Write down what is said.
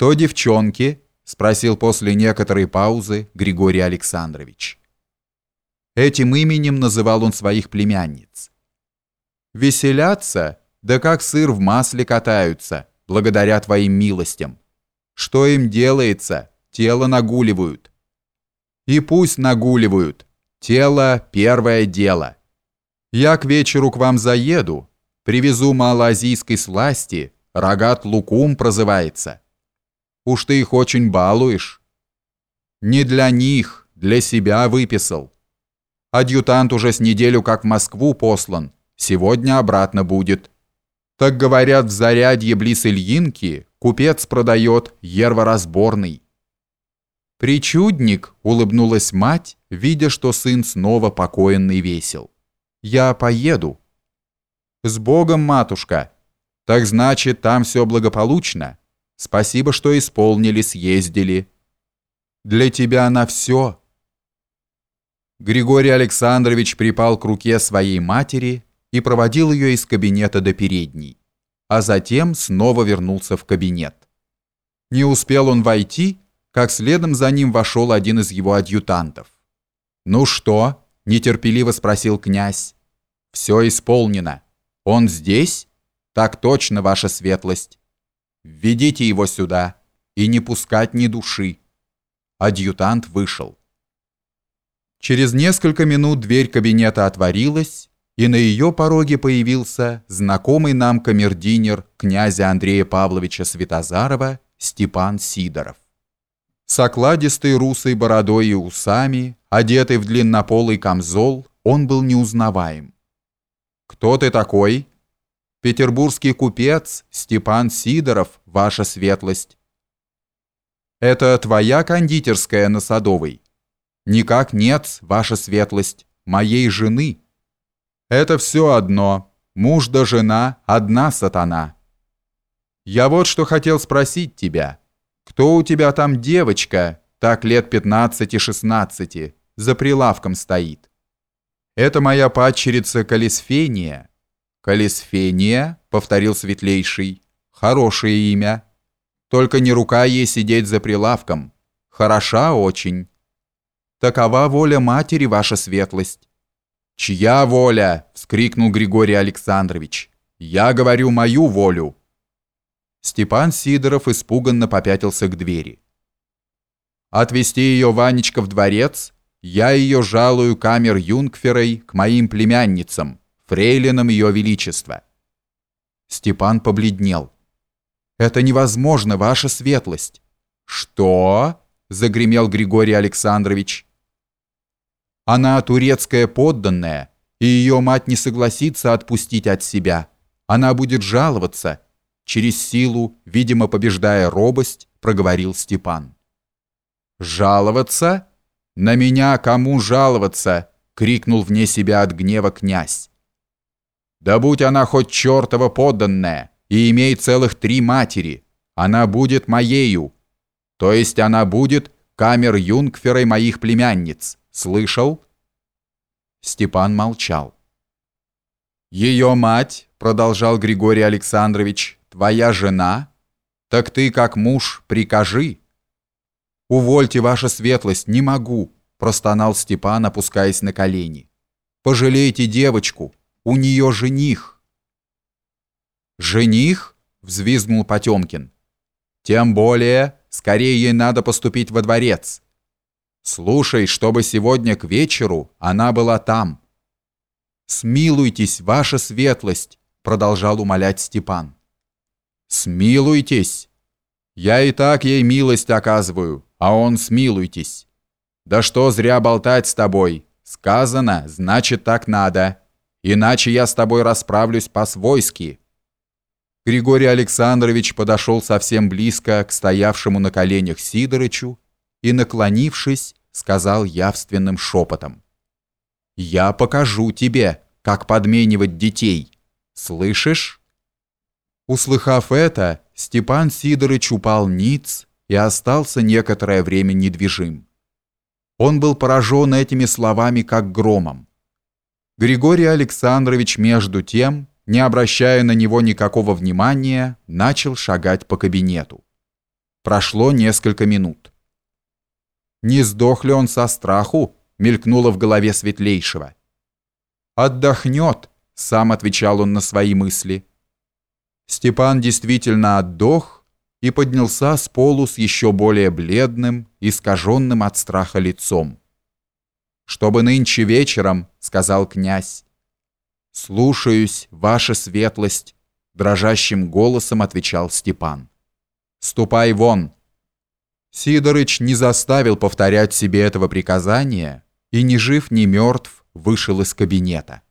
что девчонки?» — спросил после некоторой паузы Григорий Александрович. Этим именем называл он своих племянниц. «Веселятся, да как сыр в масле катаются, благодаря твоим милостям. Что им делается, тело нагуливают. И пусть нагуливают, тело – первое дело. Я к вечеру к вам заеду, привезу малоазийской сласти, рогат лукум прозывается. Уж ты их очень балуешь. Не для них, для себя выписал. Адъютант уже с неделю как в Москву послан, сегодня обратно будет. Так говорят, в зарядье близ Ильинки купец продает ерворазборный. «Причудник!» — улыбнулась мать, видя, что сын снова покоенный весел. «Я поеду». «С Богом, матушка! Так значит, там все благополучно?» Спасибо, что исполнили, съездили. Для тебя на все. Григорий Александрович припал к руке своей матери и проводил ее из кабинета до передней, а затем снова вернулся в кабинет. Не успел он войти, как следом за ним вошел один из его адъютантов. «Ну что?» – нетерпеливо спросил князь. «Все исполнено. Он здесь?» «Так точно, ваша светлость. Введите его сюда и не пускать ни души. Адъютант вышел. Через несколько минут дверь кабинета отворилась, и на ее пороге появился знакомый нам камердинер князя Андрея Павловича Святозарова Степан Сидоров. С окладистой русой бородой и усами, одетый в длиннополый камзол, он был неузнаваем. «Кто ты такой?» Петербургский купец Степан Сидоров, ваша светлость. Это твоя кондитерская на Садовой? Никак нет, ваша светлость, моей жены. Это все одно, муж да жена, одна сатана. Я вот что хотел спросить тебя. Кто у тебя там девочка, так лет 15-16, за прилавком стоит? Это моя падчерица Калисфения. «Калисфения», — повторил Светлейший, — «хорошее имя. Только не рука ей сидеть за прилавком. Хороша очень. Такова воля матери, ваша светлость». «Чья воля?» — вскрикнул Григорий Александрович. «Я говорю мою волю». Степан Сидоров испуганно попятился к двери. «Отвезти ее, Ванечка, в дворец? Я ее жалую камер юнгферой к моим племянницам фрейлином ее величества. Степан побледнел. «Это невозможно, ваша светлость!» «Что?» – загремел Григорий Александрович. «Она турецкая подданная, и ее мать не согласится отпустить от себя. Она будет жаловаться». Через силу, видимо, побеждая робость, проговорил Степан. «Жаловаться? На меня кому жаловаться?» — крикнул вне себя от гнева князь. Да будь она хоть чертова подданная и имей целых три матери, она будет моею. То есть она будет камер-юнгферой моих племянниц. Слышал?» Степан молчал. «Ее мать, — продолжал Григорий Александрович, — твоя жена? Так ты, как муж, прикажи». «Увольте, ваша светлость, не могу», — простонал Степан, опускаясь на колени. «Пожалейте девочку, у нее жених». «Жених?» — взвизгнул Потемкин. «Тем более, скорее ей надо поступить во дворец. Слушай, чтобы сегодня к вечеру она была там». «Смилуйтесь, ваша светлость», — продолжал умолять Степан. «Смилуйтесь! Я и так ей милость оказываю, а он смилуйтесь. Да что зря болтать с тобой, сказано, значит так надо». Иначе я с тобой расправлюсь по-свойски». Григорий Александрович подошел совсем близко к стоявшему на коленях Сидорычу и, наклонившись, сказал явственным шепотом. «Я покажу тебе, как подменивать детей. Слышишь?» Услыхав это, Степан Сидорыч упал ниц и остался некоторое время недвижим. Он был поражен этими словами как громом. Григорий Александрович между тем, не обращая на него никакого внимания, начал шагать по кабинету. Прошло несколько минут. Не сдох ли он со страху? Мелькнуло в голове светлейшего. Отдохнет, сам отвечал он на свои мысли. Степан действительно отдох и поднялся с полу с еще более бледным, искаженным от страха лицом. «Чтобы нынче вечером», — сказал князь. «Слушаюсь, ваша светлость», — дрожащим голосом отвечал Степан. «Ступай вон!» Сидорыч не заставил повторять себе этого приказания и ни жив, ни мертв вышел из кабинета.